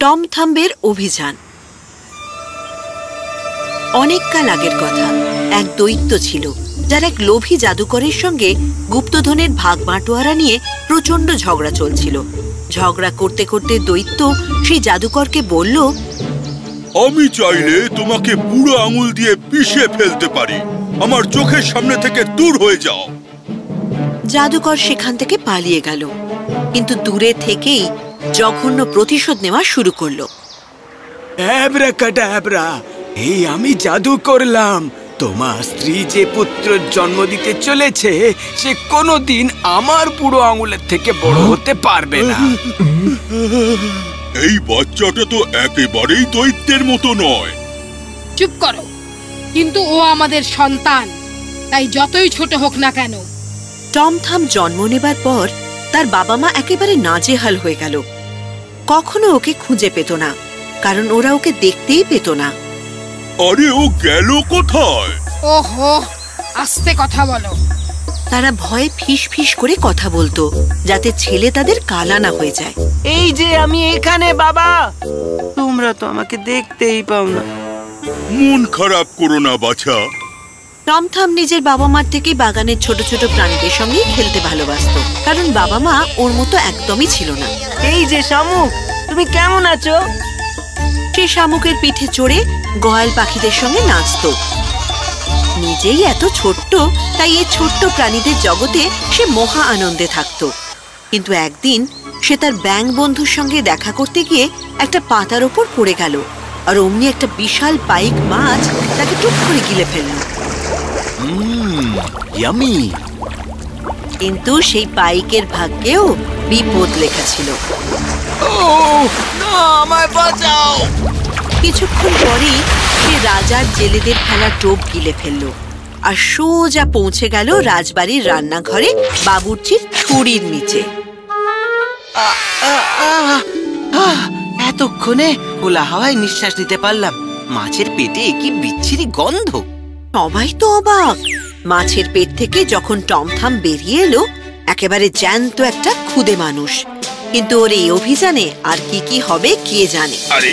Tom থাম্বের অভিযান। অনেককাল আগের কথা। এক দৈত্য ছিল, যার এক লোভী জাদুকরের সঙ্গে গুপ্তধনের ভাগ বাঁটোয়ারা নিয়ে প্রচণ্ড ঝগড়া চলছিল। ঝগড়া করতে করতে দৈত্য সেই জাদুকরকে বলল, আমি চাইলে তোমাকে বুড়ো আঙুল দিয়ে পিষে ফেলতে পারি। আমার চোখের সামনে থেকে দূর হয়ে যাও। জাদুকর সেখান থেকে পালিয়ে গেল। কিন্তু দূরে থেকেই জঘন্য প্রতিশোধ নেওয়া শুরু করল। এই আমি জাদু করলাম। তোমার স্ত্রী যে পুত্র জন্ম দিতে চলেছে সে কোনোদিন আমার বুড়ো আঙুলের থেকে বড় হতে পারবে না। এই বাচ্চাটা তো একেবারেই দৈত্যের মতো নয়। চুপ করো। কিন্তু ও আমাদের সন্তান তাই যতই ছোট হোক না কেন টমথাম জন্ম নেবার পর তার বাবা মা একেবারে নাজেহাল হয়ে গেল। কখনো ওকে খুঁজে পেত না কারণ ওরা ওকে দেখতেই পেত না। আরে ও গেল কোথায়? ওহো আস্তে কথা বলো। তারা ভয়ে ফিস ফিস করে কথা বলতো যাতে ছেলে তাদের কালা না হয়ে যায়। এই যে আমি এখানে বাবা! তোমরা তো আমাকে দেখতেই পাও না। মন খারাপ করো না বাছা। টমথাম নিজের বাবা মার থেকে বাগানের ছোট ছোট প্রাণীদের সঙ্গেই খেলতে ভালোবাসতো। কারণ বাবা মা ওর মতো একদমই ছিল না। এই যে শামুক তুমি কেমন আছো? সে শামুকের পিঠে চড়ে গয়াল পাখিদের সঙ্গে নাচতো। নিজেই এত ছোট্ট তাই এই ছোট্ট প্রাণীদের জগতে সে মহা আনন্দে থাকতো। কিন্তু একদিন সে তার ব্যাং বন্ধুর সঙ্গে দেখা করতে গিয়ে একটা পাতার ওপর পড়ে গেল। আর অমনি একটা বিশাল পাইক মাছ তাকে টুক করে গিলে ফেলল। ইয়ামি কিন্তু সেই পাইকের ভাগ্যেও বিপদ লেখা ছিল। ও না কিছুক্ষণ পরেই সে রাজার জেলেদের ফেলা টোপ গিলে ফেলল আর সোজা পৌঁছে গেল রাজবাড়ির রান্নাঘরে বাবুর্চির ছুরির নিচে। এতক্ষণে খোলা হাওয়ায় নিঃশ্বাস নিতে পারলাম। মাছের পেটে কি বিচ্ছিরি গন্ধ। সবাই তো অবাক। মাছের পেট থেকে যখন টমথাম বেরিয়ে এলো একেবারে জ্যান্ত একটা খুদে মানুষ। কিন্তু ওর এই অভিযানে আর কি কি হবে কে জানে। আরে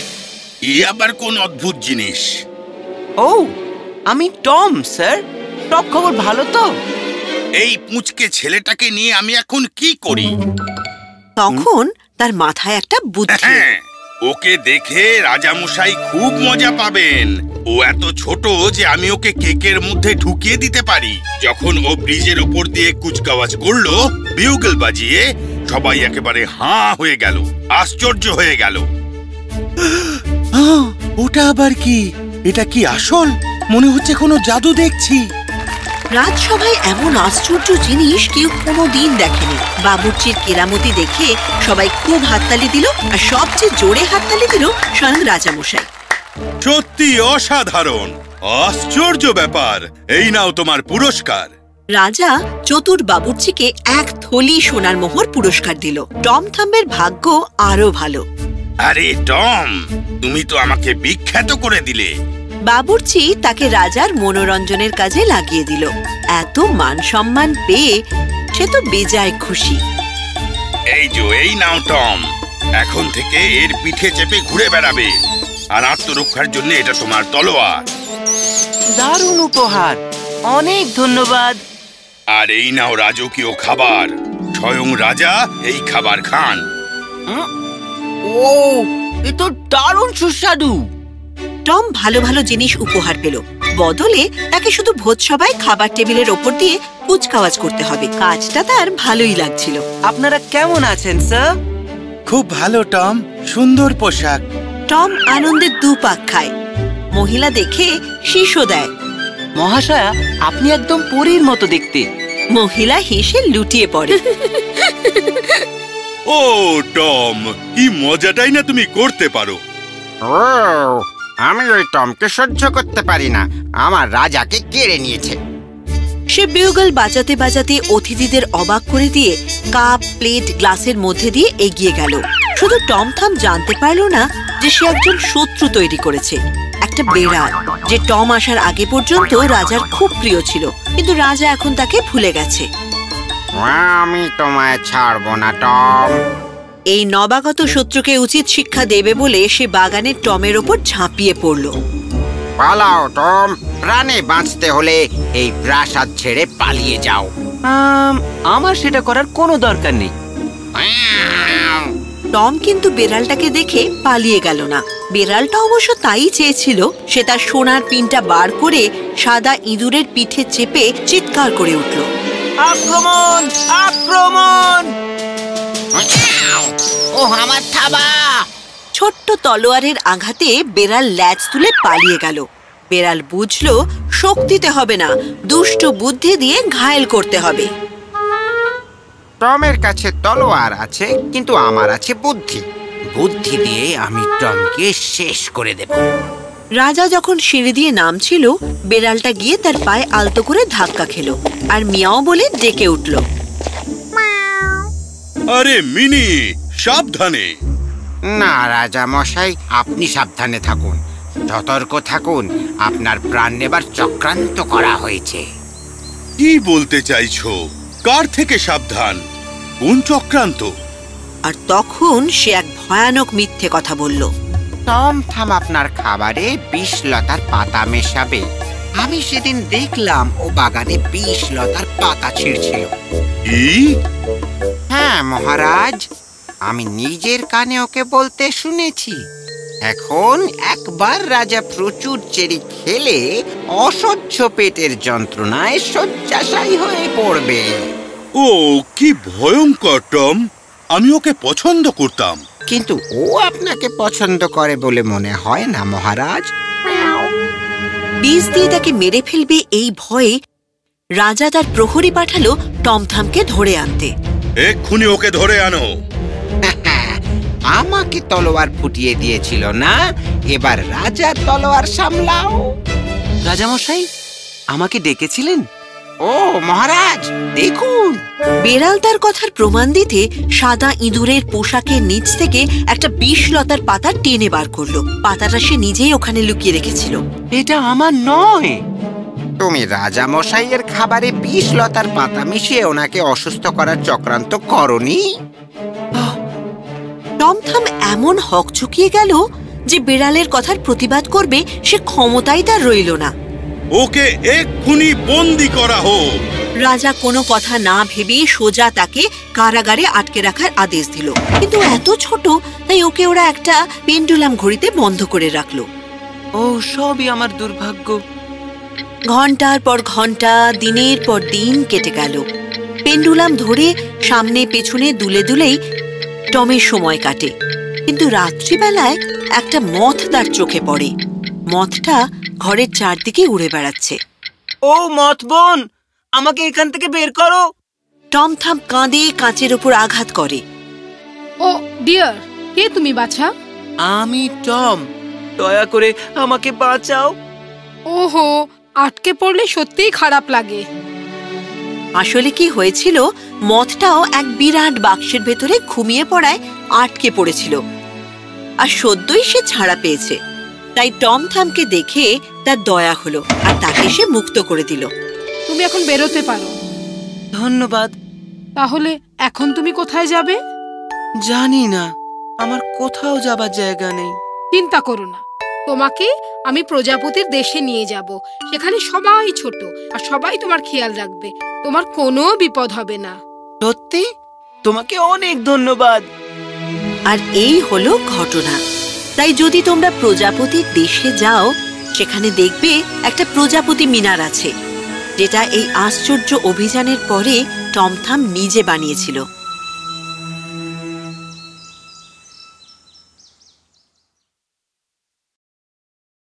এ আবার কোন অদ্ভুত জিনিস? ও আমি টম স্যার। সব খবর ভালো তো? এই পুঁচকে ছেলেটাকে নিয়ে আমি এখন কি করি? তখন তার মাথায় একটা বুদ্ধি। হ্যাঁ ওকে দেখে রাজামশাই খুব মজা পাবেন। ও এত ছোট যে আমি ওকে কেকের মধ্যে ঢুকিয়ে দিতে পারি। যখন ও ব্রিজের ওপর দিয়ে কুচকাওয়াজ করল বিউগল বাজিয়ে সবাই একেবারে হাঁ হয়ে গেল আশ্চর্য হয়ে গেল। ওটা আবার কি? এটা কি আসল? মনে হচ্ছে কোনো জাদু দেখছি। রাজসভায় এমন আশ্চর্য জিনিস কেউ কোনো দিন দেখেনি। বাবুর্চির কেরামতি দেখে সবাই খুব হাততালি দিল আর সবচেয়ে জোরে হাততালি দিল স্বয়ং রাজামশাই। সত্যি অসাধারণ আশ্চর্য ব্যাপার। এই নাও তোমার পুরস্কার। রাজা চতুর বাবুর্চিকে এক থলি সোনার মোহর পুরস্কার দিল। টম থাম্বের ভাগ্য আরও ভালো। আরে টম তুমি তো আমাকে বিখ্যাত করে দিলে। বাবুর্চি তাকে রাজার মনোরঞ্জনের কাজে লাগিয়ে দিল। এত মান সম্মান পেয়ে সে তো বেজায় খুশি। এই যে এই নাও টম। এখন থেকে এর পিঠে চেপে ঘুরে বেড়াবে। আর আত্মরক্ষার জন্য এটা তোমার তলোয়ার। দারুণ উপহার। অনেক ধন্যবাদ। আর এই নাও রাজকীয় খাবার। স্বয়ং রাজা এই খাবার খান। ও এ তো দারুণ সুস্বাদু। টম ভালো ভালো জিনিস উপহার পেল। বদলে তাকে শুধু ভোজসভায় খাবার টেবিলের ওপর দিয়ে কুচকাওয়াজ করতে হবে। কাজটা তার ভালোই লাগছিল। আপনারা কেমন আছেন স্যার? খুব ভালো টম। সুন্দর পোশাক। টম আনন্দে দু পাক খায়। মহিলা দেখে শীর্ষ দেয়। মহাশয়া আপনি একদম পরীর মতো দেখতে। মহিলা হেসে লুটিয়ে পড়ে। ও টম কি মজাটাই না তুমি করতে পারো। আমি ওই টমকে সহ্য করতে পারি না। আমার রাজাকে কেড়ে নিয়েছে। সে বিউগল বাজাতে বাজাতে অতিথিদের অবাক করে দিয়ে কাপ প্লেট গ্লাসের মধ্যে দিয়ে এগিয়ে গেল। শুধু টমথাম জানতে পারল না যে সে একজন শত্রু তৈরি করেছে একটা বেড়াল যে টম আসার আগে পর্যন্ত রাজার খুব প্রিয় ছিল কিন্তু রাজা এখন তাকে ভুলে গেছে। আমি তোমায় ছাড়ব না টম। এই নবাগত শত্রুকে উচিত শিক্ষা দেবে বলে সে বাগানের টমের ওপর ঝাঁপিয়ে পড়ল। পালাও টম। প্রাণে বাঁচতে হলে এই প্রাসাদ ছেড়ে পালিয়ে যাও। আম, আমার সেটা করার কোনো দরকার নেই। টম কিন্তু বেড়ালটাকে দেখে পালিয়ে গেল না। বেড়ালটা অবশ্য তাই চেয়েছিল সে তার সোনার পিনটা বার করে সাদা ইঁদুরের পিঠে চেপে চিৎকার করে উঠল। আক্রমণ! আক্রমণ! ও আমার থাবা! ছোট্ট তলোয়ারের আঘাতে বেড়াল ল্যাজ তুলে পালিয়ে গেল। বেড়াল বুঝলো শক্তিতে হবে না দুষ্ট বুদ্ধি দিয়ে ঘায়েল করতে হবে। টমের কাছে তলোয়ার আছে কিন্তু আমার আছে বুদ্ধি। বুদ্ধি দিয়ে আমি টমকে শেষ করে দেব। রাজা যখন সিঁড়ি দিয়ে নামছিল বেড়ালটা গিয়ে তার পায়ে আলতো করে ধাক্কা খেলো আর মিয়াও বলে ডেকে উঠল। আরে মিনি সাবধানে। না রাজা মশাই আপনি সাবধানে থাকুন। সতর্ক থাকুন আপনার প্রাণ নেবার চক্রান্ত করা হয়েছে। কি বলতে চাইছো? কার থেকে সাবধান? কোন চক্রান্ত। আর তখন সে এক ভয়ানক মিথ্যে কথা বলল। টম থাম আপনার খাবারে বিষ লতার পাতা মেশাবে। আমি সেদিন দেখলাম ও বাগানে বিষ লতার পাতা ছিঁড়ছিল। হ্যাঁ মহারাজ আমি নিজের কানে ওকে বলতে শুনেছি। এখন একবার রাজা প্রচুর চেরি খেলে অসহ্য পেটের যন্ত্রণায় শয্যাশায়ী হয়ে পড়বে। ও কি ভয়ঙ্কর টম। আমি ওকে পছন্দ করতাম। কিন্তু ও আপনাকে পছন্দ করে বলে মনে হয় না মহারাজ। বীজ দিয়ে তাকে মেরে ফেলবে এই ভয়ে রাজা তার প্রহরী পাঠালো টমথামকে ধরে আনতে। এক্ষুনি ওকে ধরে আনো। আমাকে তলোয়ার ফুটিয়ে দিয়েছিল না? এবার রাজা তলোয়ার সামলাও। রাজামশাই আমাকে ডেকেছিলেন? ও মহারাজ দেখুন। বেড়াল তার কথার প্রমাণ দিতে সাদা ইঁদুরের পোশাকের নিচ থেকে একটা বিষলতার পাতা টেনে বার করল। পাতাটা সে নিজেই ওখানে লুকিয়ে রেখেছিল। এটা আমার নয়। তুমি রাজা মশাইয়ের খাবারে বিষ লতার পাতা মিশিয়ে ওনাকে অসুস্থ করার চক্রান্ত করনি? টমথাম এমন হক চুকিয়ে গেল যে বেড়ালের কথার প্রতিবাদ করবে সে ক্ষমতাই তার রইল না। ওকে এক্ষুনি বন্দি করা হোক। রাজা কোনো কথা না ভেবে সোজা তাকে কারাগারে আটকে রাখার আদেশ দিল। কিন্তু এত ছোট তাই ওকে ওরা একটা পেন্ডুলাম ঘড়িতে বন্ধ করে রাখল। ও সবই আমার দুর্ভাগ্য। ঘণ্টার পর ঘণ্টা দিনের পর দিন কেটে গেল। পেন্ডুলাম ধরে সামনে পেছনে দুলে দুলেই টমের সময় কাটে। কিন্তু রাত্রিবেলায় একটা মথ তার চোখে পড়ে। মথটা ঘরের চারদিকে উড়ে বেড়াচ্ছে। ও মত বোন আমাকে এখান থেকে বের করো। টম থাম কাঁদে কাঁচের ওপর আঘাত করে। ও ডিয়ার কে তুমি বাছা? আমি টম দয়া করে আমাকে বাঁচাও। ওহো আটকে পড়লে সত্যিই খারাপ লাগে। আসলে কি হয়েছিল মথটাও এক বিরাট বাক্সের ভেতরে ঘুমিয়ে পড়ায় আটকে পড়েছিল। আর সদ্যই সে ছাড়া পেয়েছে। তাই টম থামকে দেখে তার দয়া হলো আর তাকে সে মুক্ত করে দিল। তুমি এখন বেরোতে পারো। ধন্যবাদ। তাহলে এখন তুমি কোথায় যাবে? জানি না। আমার কোথাও যাবার জায়গা নেই। চিন্তা করো না। তোমাকে আমি প্রজাপতির দেশে নিয়ে যাব। সেখানে সবাই ছোট আর সবাই তোমার খেয়াল রাখবে। তোমার কোনো বিপদ হবে না। সত্যি? তোমাকে অনেক ধন্যবাদ। আর এই হলো ঘটনা। তাই যদি তোমরা প্রজাপতির দেশে যাও সেখানে দেখবে একটা প্রজাপতি মিনার আছে যেটা এই আশ্চর্য অভিযানের পরে টমথাম নিজে বানিয়েছিল।